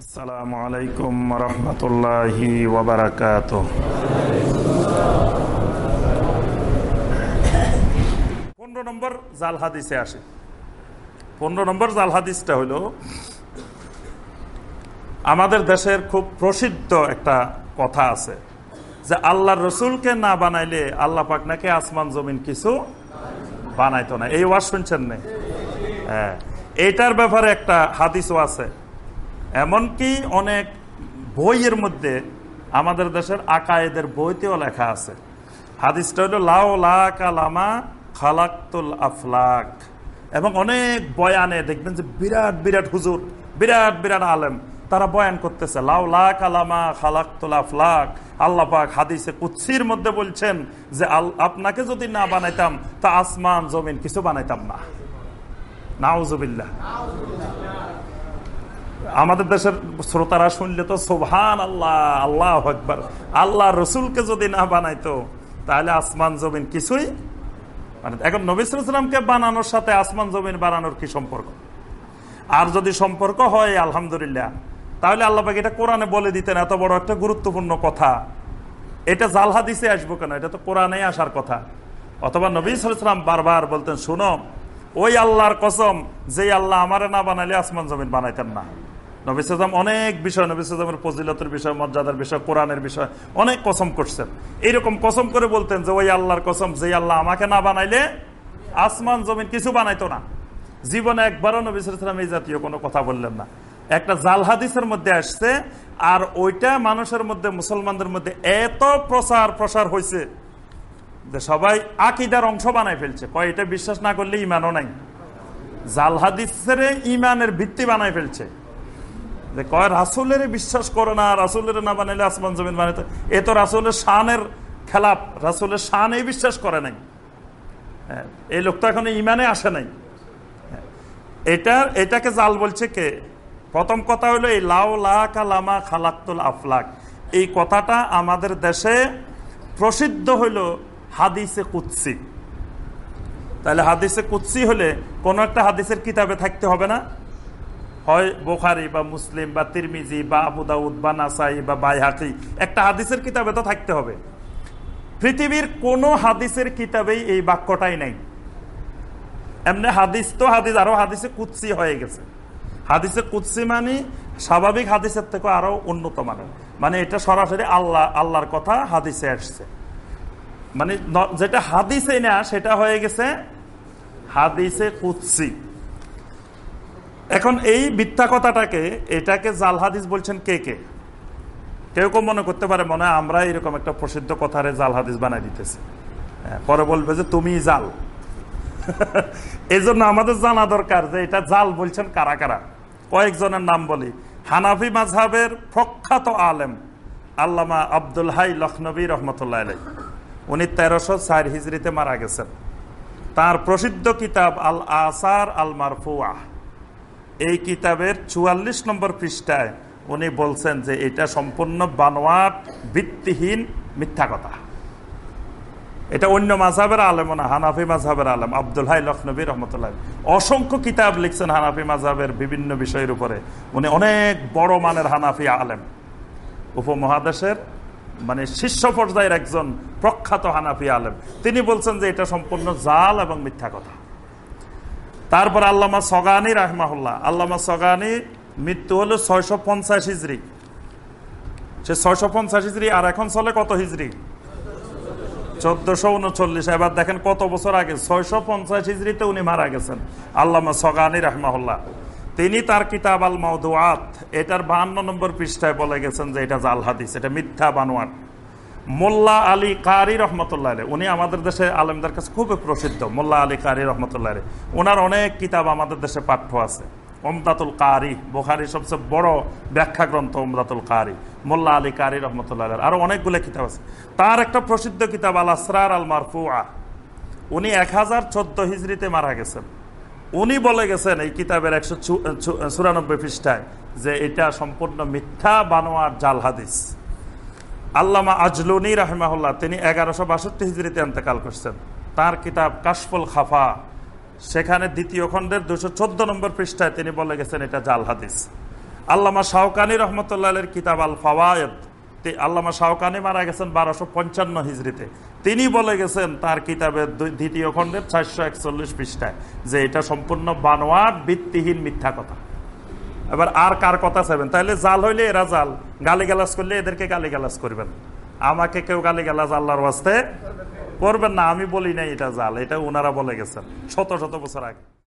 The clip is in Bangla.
আসসালামু আলাইকুম রহমতুল্লাহি ওবরাকাত পনেরো নম্বর জাল হাদিসে আসে। পনেরো নম্বর জাল হাদিসটা হলো, আমাদের দেশের খুব প্রসিদ্ধ একটা কথা আছে যে আল্লাহর রসুলকে না বানাইলে আল্লাহ পাক নাকি আসমান, জমিন কিছু বানাইতো না। এই ওয়াজ শুনছেন না? হ্যাঁ। এইটার ব্যাপারে একটা হাদিসও আছে। এমনকি অনেক বইয়ের মধ্যে আমাদের দেশের আকায়েদের বইতেও লেখা আছে। হাদিসটা হলো লাও লা কালামা খালাক্তুল আফলাক। এবং অনেক বয়ানে দেখবেন যে বিরাট বিরাট হুজুর, বিরাট বিরাট আলেম, তারা বয়ান করতেছে, লাউ লা কালামা খালাক্তুল আফলাক। আল্লাহ পাক হাদিসে কুৎসির মধ্যে বলছেন যে আপনাকে যদি না বানাইতাম, তা আসমান, জমিন কিছু বানাইতাম না। নাউজুবিল্লাহ। আমাদের দেশের শ্রোতারা শুনলে তো সোভান আল্লাহ আল্লাহ একবার আল্লাহ রসুলকে যদি না বানাইতো, তাহলে আসমান জমিন কিছুই মানে এখন নবিসামকে বানানোর সাথে আসমান জমিন বানানোর কি সম্পর্ক? আর যদি সম্পর্ক হয়, আলহামদুলিল্লাহ, তাহলে আল্লাহ এটা কোরআনে বলে দিতেন, এত বড় একটা গুরুত্বপূর্ণ কথা। এটা জালহা দিছে আসব কেন? এটা তো কোরআনে আসার কথা। অথবা নবী সালাম বারবার বলতেন, শুনো, ওই আল্লাহর কসম যে আল্লাহ আমারে না বানাইলে আসমান জমিন বানাইতেন না। নবী সালাম অনেক বিষয়, নবী সালামের ফজিলতের বিষয়, মর্যাদার বিষয়, কোরআনের বিষয়, অনেক কসম করছেন। এইরকম কসম করে বলতেন যে, ওই আল্লাহর কসম যে আল্লাহ আমাকে না বানাইলে আসমান, জমিন কিছু বানাইতো না। জীবনে একবারও নবী সালাম এই জাতীয় কোনো কথা বললেন না। একটা জাল হাদিসের মধ্যে আসছে, আর ওইটা মানুষের মধ্যে, মুসলমানদের মধ্যে এত প্রসার প্রসার হয়েছে যে সবাই আকিদার অংশ বানাই ফেলছে। কয়, এটা বিশ্বাস না করলে ইমানও নাই। জাল হাদিসের ইমানের ভিত্তি বানাই ফেলছে। যে কয় রাসুলের বিশ্বাস করে না রাসুলের না বানাইলে আসমান জমিন বানাইতে। এ তো রাসুলের শানের খেলাপ রাসুলের শান এই বিশ্বাস করে নাই। হ্যাঁ, এই লোক তো এখন ইমানে আসে নাই। হ্যাঁ, এটার এটাকে জাল বলছে কে? প্রথম কথা হলো এই লাউ লামা খালাক্তুল আফলাক। এই কথাটা আমাদের দেশে প্রসিদ্ধ হইল হাদিসে কুৎসি তাহলে হাদিসে কুৎসি হলে কোনো একটা হাদিসের কিতাবে থাকতে হবে না? হয় বোখারি বা মুসলিম বা তিরমিজি বা আবুদাউদ বা নাসাই বা বাইহাকি। একটা হাদিসের কিতাবে তো থাকতে হবে। পৃথিবীর কোন হাদিসের কিতাবেই এই বাক্যটাই নাই। এমনি হাদিস তো হাদিস, আরও হাদিসে কুৎসি হয়ে গেছে। হাদিসে কুৎসি মানে স্বাভাবিক হাদিসের থেকে আরও উন্নত মানের। মানে এটা সরাসরি আল্লাহ, আল্লাহর কথা হাদিসে আসছে। মানে যেটা হাদিসে না, সেটা হয়ে গেছে হাদিসে কুৎসি এখন এই মিথ্যা কথাটাকে এটাকে জাল হাদিস বলছেন কে কে? কেউ কেউ মনে করতে পারে মনে হয় আমরা এরকম একটা প্রসিদ্ধ কথারে জাল হাদিস বানাই দিতেছি। হ্যাঁ, পরে বলবে যে তুমি জাল। এই জন্য আমাদের জানা দরকার যে এটা জাল বলছেন কারা কারা। কয়েকজনের নাম বলি। হানাফি মাঝহের প্রখ্যাত আলেম আল্লামা আব্দুল হাই লখনবী রহমতুল্লাহ আলাই উনি তেরোশো চার হিজড়িতে মারা গেছেন। তার প্রসিদ্ধ কিতাব আল আসার আল মারফুয়া এই কিতাবের চুয়াল্লিশ নম্বর পৃষ্ঠায় উনি বলছেন যে এটা সম্পূর্ণ বানোয়াট, ভিত্তিহীন, মিথ্যা কথা। এটা অন্য মাঝাবের আলেম না, হানাফি মাঝাবের আলেম। আব্দুল হাই লখনবী রহমতুল্লাহ। অসংখ্য কিতাব লিখছেন হানাফি মাঝাবের বিভিন্ন বিষয়ের উপরে। উনি অনেক বড় মানের হানাফি আলেম। উপমহাদেশের মানে শীর্ষ পর্যায়ের একজন প্রখ্যাত হানাফি আলেম। তিনি বলছেন যে এটা সম্পূর্ণ জাল এবং মিথ্যা কথা। তারপর আল্লামা সগানি রাহমাহুল্লাহ। আল্লামা সগানি মৃত্যু হলো ছয়শো পঞ্চাশ হিজড়ি সে ছয়শো পঞ্চাশ হিজড়ি আর এখন চলে কত হিজড়ি চোদ্দশো উনচল্লিশ। এবার দেখেন কত বছর আগে, ছয়শো পঞ্চাশ হিজড়িতে উনি মারা গেছেন, আল্লামা সগানি রাহমাহুল্লাহ। তিনি তার কিতাব আল মাউদুয়াত এটার বাহান্ন নম্বর পৃষ্ঠায় বলে গেছেন যে এটা জাল হাদিস, এটা মিথ্যা বানোয়াট। মোল্লা আলী কারি রহমতুল্লাহ উনি আমাদের দেশে আলমদের কাছে খুবই প্রসিদ্ধ, মোল্লা আলী কারি রহমতুল্লাহ ওনার অনেক কিতাব আমাদের দেশে পাঠ্য আছে। ওমদাতুল কারি বোখারি সবচেয়ে বড় ব্যাখ্যা গ্রন্থ ওমদাতুল কারি, মোল্লা আলী কারি রহমতুল্লাহ আরও অনেকগুলো কিতাব আছে। তার একটা প্রসিদ্ধ কিতাব, আল আসরার আল মারফুয়া উনি এক হাজার চোদ্দ হিজড়িতে মারা গেছেন। উনি বলে গেছেন এই কিতাবের একশো চুরানব্বই পৃষ্ঠায় যে এটা সম্পূর্ণ মিথ্যা বানোয়ার জাল হাদিস। আল্লামা আজলুনি রাহমাহুল্লাহ, তিনি এগারোশো বাষট্টি হিজড়িতে এন্তেকাল করছেন। তার কিতাব কাশফুল খাফা, সেখানে দ্বিতীয় খণ্ডের দুশো চোদ্দ নম্বর পৃষ্ঠায় তিনি বলে গেছেন, এটা জাল হাদিস। আল্লামা শাহকানি রহমতুল্লাহের কিতাব আল ফাওয়ায়দ আল্লামা শাহকানি মারা গেছেন বারোশো পঞ্চান্ন হিজড়িতে তিনি বলে গেছেন, তার কিতাবের দ্বিতীয় খণ্ডের চারশো একচল্লিশ পৃষ্ঠায়, যে এটা সম্পূর্ণ বানোয়াট, ভিত্তিহীন মিথ্যা কথা। এবার আর কার কথা চাইবেন? তাহলে জাল হইলে এরা জাল। গালি গালাস করলে এদেরকে গালি গালাস করবেন। আমাকে কেউ গালি গালাস আল্লাহর বাস্তে করবেন না। আমি বলি না এটা জাল। এটা ওনারা বলে গেছেন। শত শত বছর আগে।